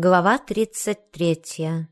Глава 33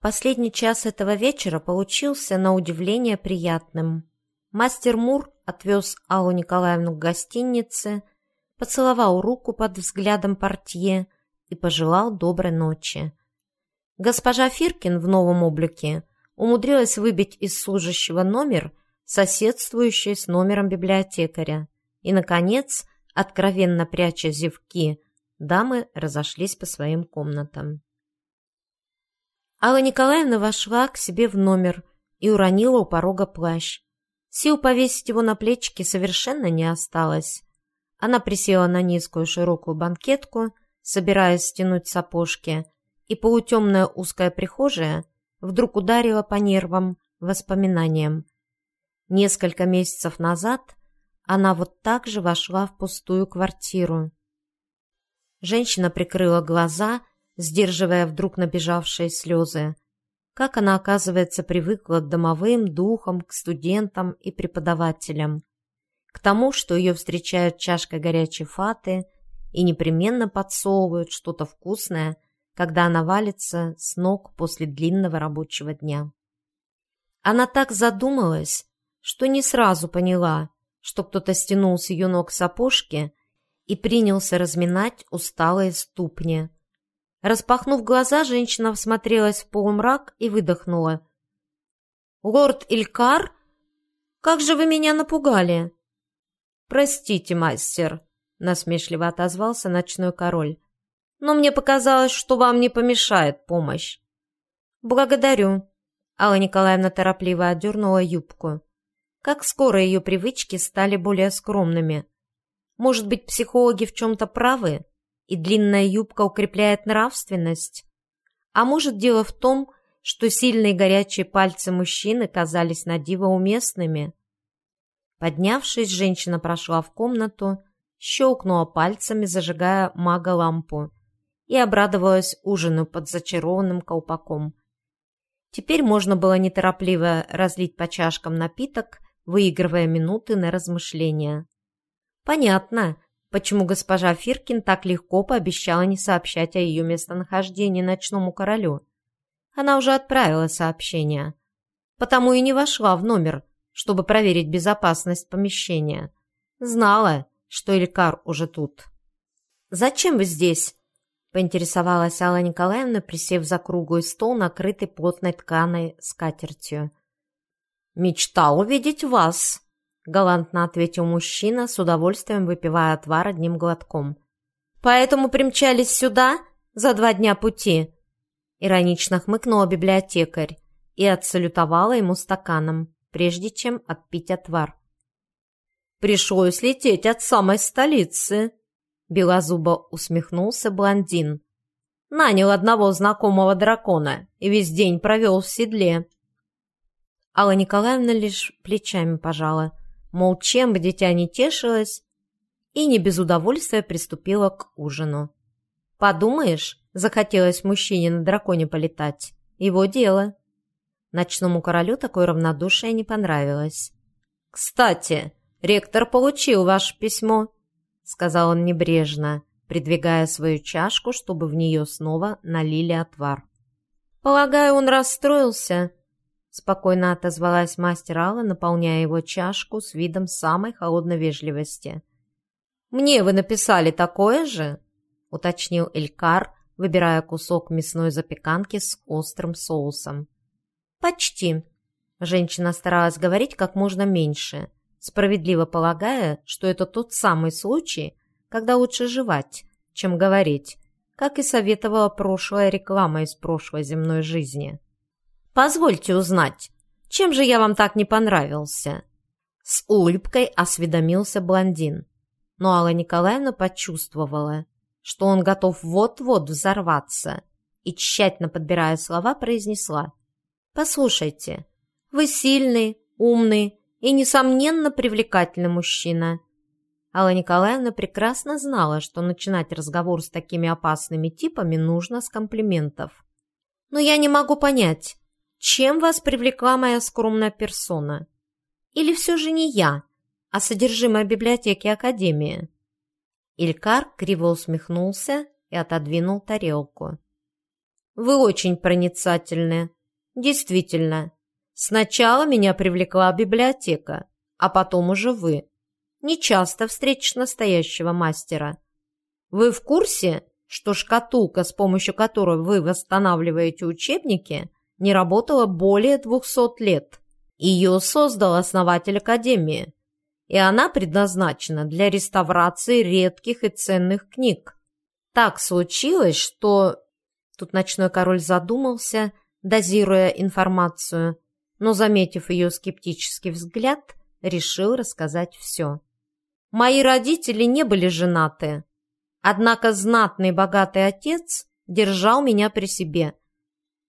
Последний час этого вечера получился на удивление приятным. Мастер Мур отвез Аллу Николаевну к гостинице, поцеловал руку под взглядом портье и пожелал доброй ночи. Госпожа Фиркин в новом облике умудрилась выбить из служащего номер, соседствующий с номером библиотекаря, и, наконец, откровенно пряча зевки, дамы разошлись по своим комнатам. Алла Николаевна вошла к себе в номер и уронила у порога плащ. Сил повесить его на плечики совершенно не осталось. Она присела на низкую широкую банкетку, собираясь стянуть сапожки, и полутемная узкая прихожая вдруг ударила по нервам воспоминаниям. Несколько месяцев назад она вот так же вошла в пустую квартиру. Женщина прикрыла глаза сдерживая вдруг набежавшие слезы. Как она, оказывается, привыкла к домовым духам, к студентам и преподавателям. К тому, что ее встречают чашкой горячей фаты и непременно подсовывают что-то вкусное, когда она валится с ног после длинного рабочего дня. Она так задумалась, что не сразу поняла, что кто-то стянул с ее ног сапожки и принялся разминать усталые ступни, Распахнув глаза, женщина всмотрелась в полумрак и выдохнула. «Лорд Илькар? Как же вы меня напугали!» «Простите, мастер», — насмешливо отозвался ночной король. «Но мне показалось, что вам не помешает помощь». «Благодарю», — Алла Николаевна торопливо отдернула юбку. Как скоро ее привычки стали более скромными. Может быть, психологи в чем-то правы? и длинная юбка укрепляет нравственность? А может, дело в том, что сильные горячие пальцы мужчины казались на диво уместными? Поднявшись, женщина прошла в комнату, щелкнула пальцами, зажигая мага-лампу, и обрадовалась ужину под зачарованным колпаком. Теперь можно было неторопливо разлить по чашкам напиток, выигрывая минуты на размышления. Понятно, почему госпожа Фиркин так легко пообещала не сообщать о ее местонахождении ночному королю. Она уже отправила сообщение. Потому и не вошла в номер, чтобы проверить безопасность помещения. Знала, что Илькар уже тут. «Зачем вы здесь?» — поинтересовалась Алла Николаевна, присев за круглый стол, накрытый плотной тканой скатертью. «Мечтал увидеть вас», — галантно ответил мужчина, с удовольствием выпивая отвар одним глотком. «Поэтому примчались сюда за два дня пути?» Иронично хмыкнула библиотекарь и отсалютовала ему стаканом, прежде чем отпить отвар. «Пришлось лететь от самой столицы», — белозубо усмехнулся блондин. «Нанял одного знакомого дракона и весь день провел в седле». Алла Николаевна лишь плечами пожала, мол, чем бы дитя не тешилось, и не без удовольствия приступила к ужину. Подумаешь, захотелось мужчине на драконе полетать. Его дело. Ночному королю такое равнодушие не понравилось. «Кстати, ректор получил ваше письмо», — сказал он небрежно, придвигая свою чашку, чтобы в нее снова налили отвар. «Полагаю, он расстроился», Спокойно отозвалась мастер Алла, наполняя его чашку с видом самой холодной вежливости. «Мне вы написали такое же?» — уточнил Элькар, выбирая кусок мясной запеканки с острым соусом. «Почти». Женщина старалась говорить как можно меньше, справедливо полагая, что это тот самый случай, когда лучше жевать, чем говорить, как и советовала прошлая реклама из прошлой земной жизни. Позвольте узнать, чем же я вам так не понравился?» С улыбкой осведомился блондин. Но Алла Николаевна почувствовала, что он готов вот-вот взорваться, и, тщательно подбирая слова, произнесла. «Послушайте, вы сильный, умный и, несомненно, привлекательный мужчина». Алла Николаевна прекрасно знала, что начинать разговор с такими опасными типами нужно с комплиментов. «Но я не могу понять, чем вас привлекла моя скромная персона? Или все же не я, а содержимое библиотеки Академии?» Илькар криво усмехнулся и отодвинул тарелку. «Вы очень проницательны. Действительно. Сначала меня привлекла библиотека, а потом уже вы. Не часто встретишь настоящего мастера. Вы в курсе, что шкатулка, с помощью которой вы восстанавливаете учебники, не работала более двухсот лет? Ее создал основатель Академии, и она предназначена для реставрации редких и ценных книг. Так случилось, что... Тут ночной король задумался, дозируя информацию, но, заметив ее скептический взгляд, решил рассказать все. Мои родители не были женаты, Однако знатный богатый отец держал меня при себе.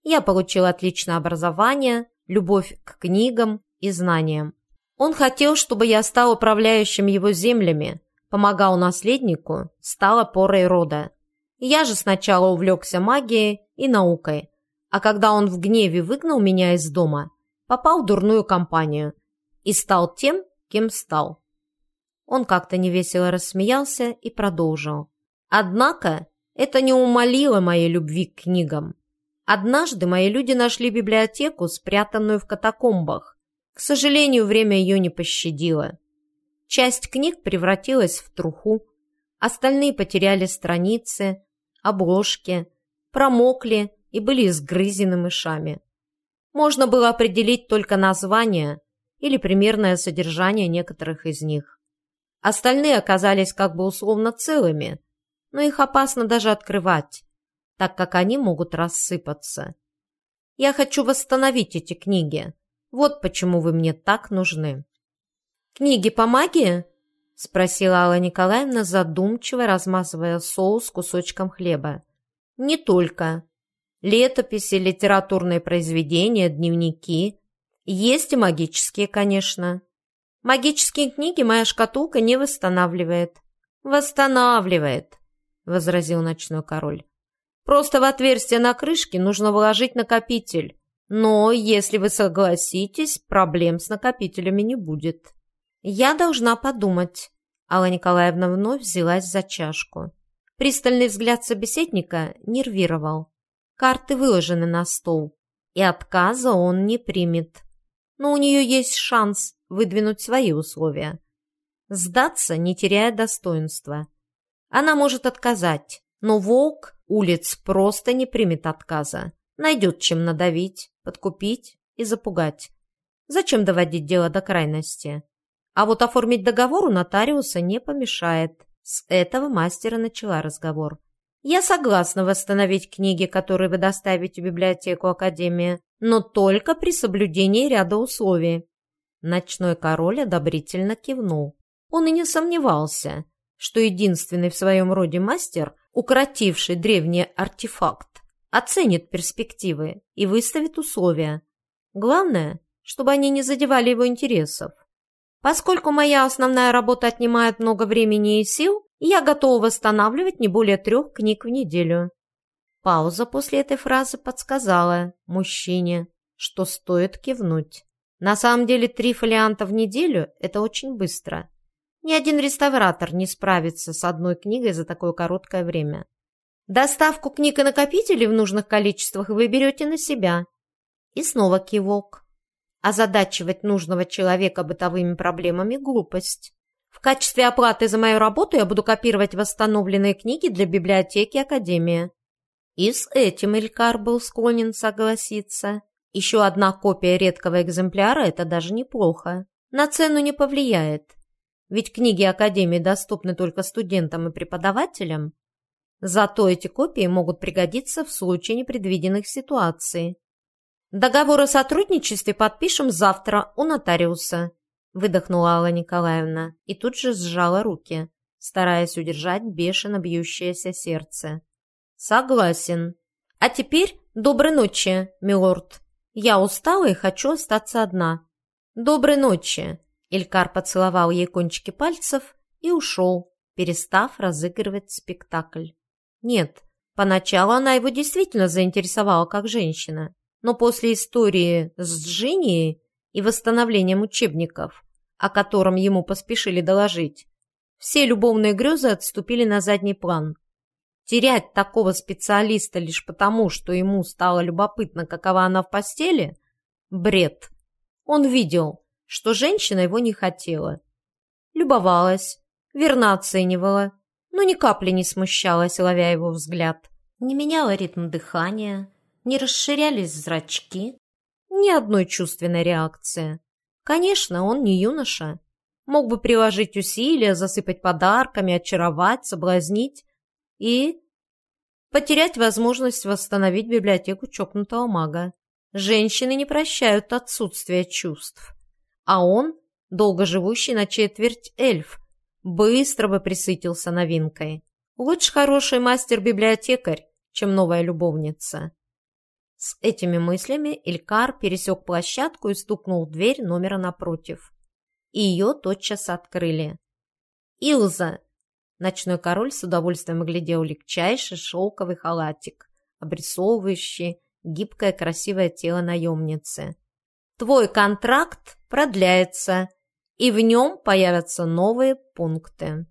Я получил отличное образование, любовь к книгам и знаниям. Он хотел, чтобы я стал управляющим его землями, помогал наследнику, стал опорой рода. Я же сначала увлекся магией и наукой, а когда он в гневе выгнал меня из дома, попал в дурную компанию и стал тем, кем стал. Он как-то невесело рассмеялся и продолжил. Однако это не умолило моей любви к книгам. Однажды мои люди нашли библиотеку, спрятанную в катакомбах. К сожалению, время ее не пощадило. Часть книг превратилась в труху, остальные потеряли страницы, обложки, промокли и были изгрызены мышами. Можно было определить только название или примерное содержание некоторых из них. Остальные оказались как бы условно целыми – но их опасно даже открывать, так как они могут рассыпаться. Я хочу восстановить эти книги. Вот почему вы мне так нужны». «Книги по магии?» — спросила Алла Николаевна, задумчиво размазывая соус кусочком хлеба. «Не только. Летописи, литературные произведения, дневники. Есть и магические, конечно. Магические книги моя шкатулка не восстанавливает». «Восстанавливает. — возразил ночной король. «Просто в отверстие на крышке нужно вложить накопитель. Но, если вы согласитесь, проблем с накопителями не будет». «Я должна подумать». Алла Николаевна вновь взялась за чашку. Пристальный взгляд собеседника нервировал. Карты выложены на стол, и отказа он не примет. Но у нее есть шанс выдвинуть свои условия. Сдаться, не теряя достоинства. Она может отказать, но волк улиц просто не примет отказа. Найдет чем надавить, подкупить и запугать. Зачем доводить дело до крайности? А вот оформить договор у нотариуса не помешает. С этого мастера начала разговор. Я согласна восстановить книги, которые вы доставите в библиотеку Академии, но только при соблюдении ряда условий. Ночной король одобрительно кивнул. Он и не сомневался что единственный в своем роде мастер, укоротивший древний артефакт, оценит перспективы и выставит условия. Главное, чтобы они не задевали его интересов. Поскольку моя основная работа отнимает много времени и сил, я готова восстанавливать не более трех книг в неделю. Пауза после этой фразы подсказала мужчине, что стоит кивнуть. На самом деле три фолианта в неделю – это очень быстро. Ни один реставратор не справится с одной книгой за такое короткое время. Доставку книг и накопителей в нужных количествах вы берете на себя. И снова кивок. Озадачивать нужного человека бытовыми проблемами – глупость. В качестве оплаты за мою работу я буду копировать восстановленные книги для библиотеки Академии. И с этим Илькар был склонен согласиться. Еще одна копия редкого экземпляра – это даже неплохо. На цену не повлияет. Ведь книги Академии доступны только студентам и преподавателям. Зато эти копии могут пригодиться в случае непредвиденных ситуаций. «Договор о сотрудничестве подпишем завтра у нотариуса», выдохнула Алла Николаевна и тут же сжала руки, стараясь удержать бешено бьющееся сердце. «Согласен. А теперь доброй ночи, милорд. Я устала и хочу остаться одна. Доброй ночи. Илькар поцеловал ей кончики пальцев и ушел, перестав разыгрывать спектакль. Нет, поначалу она его действительно заинтересовала как женщина, но после истории с Джиннией и восстановлением учебников, о котором ему поспешили доложить, все любовные грезы отступили на задний план. Терять такого специалиста лишь потому, что ему стало любопытно, какова она в постели? Бред. Он видел, что женщина его не хотела. Любовалась, верно оценивала, но ни капли не смущалась, ловя его взгляд. Не меняла ритм дыхания, не расширялись зрачки, ни одной чувственной реакции. Конечно, он не юноша. Мог бы приложить усилия, засыпать подарками, очаровать, соблазнить и потерять возможность восстановить библиотеку чокнутого мага. Женщины не прощают отсутствие чувств. А он, долго живущий на четверть эльф, быстро бы присытился новинкой. Лучше хороший мастер-библиотекарь, чем новая любовница. С этими мыслями Илькар пересек площадку и стукнул в дверь номера напротив. И ее тотчас открыли. «Илза!» Ночной король с удовольствием оглядел легчайший шелковый халатик, обрисовывающий гибкое красивое тело наемницы. «Твой контракт продляется, и в нем появятся новые пункты».